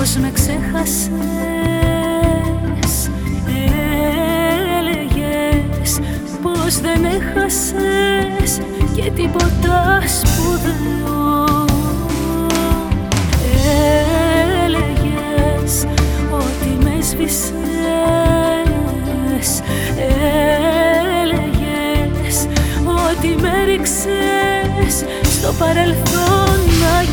πως με ξέχασες Έλεγες πως δεν έχασες και τίποτα σπουδαίο. Έλεγες ότι με σβησές Έλεγες ότι με ρίξες. Στο παρελθόν να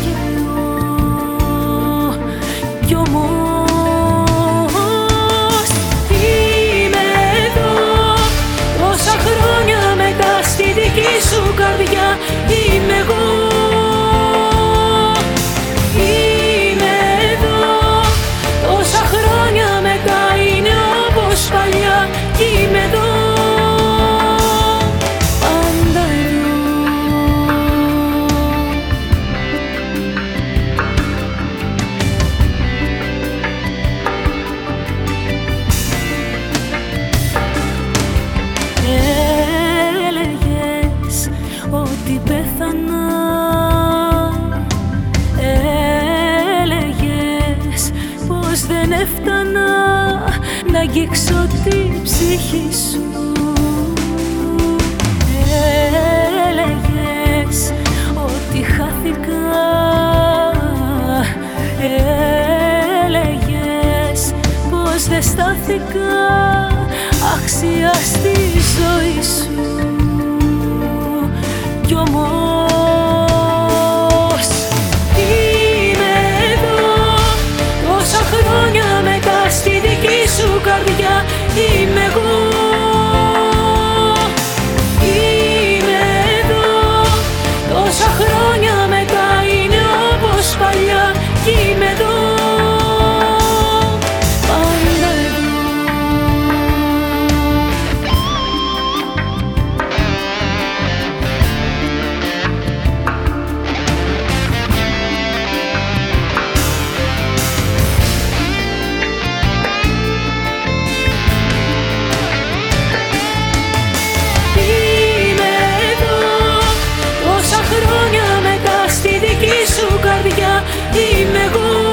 να αγγίξω την ψυχή σου. Έλεγες ότι χάθηκα. Έλεγες πως δεν στάθηκα. Άξια στη ζωή σου καρδιά είμαι εγώ.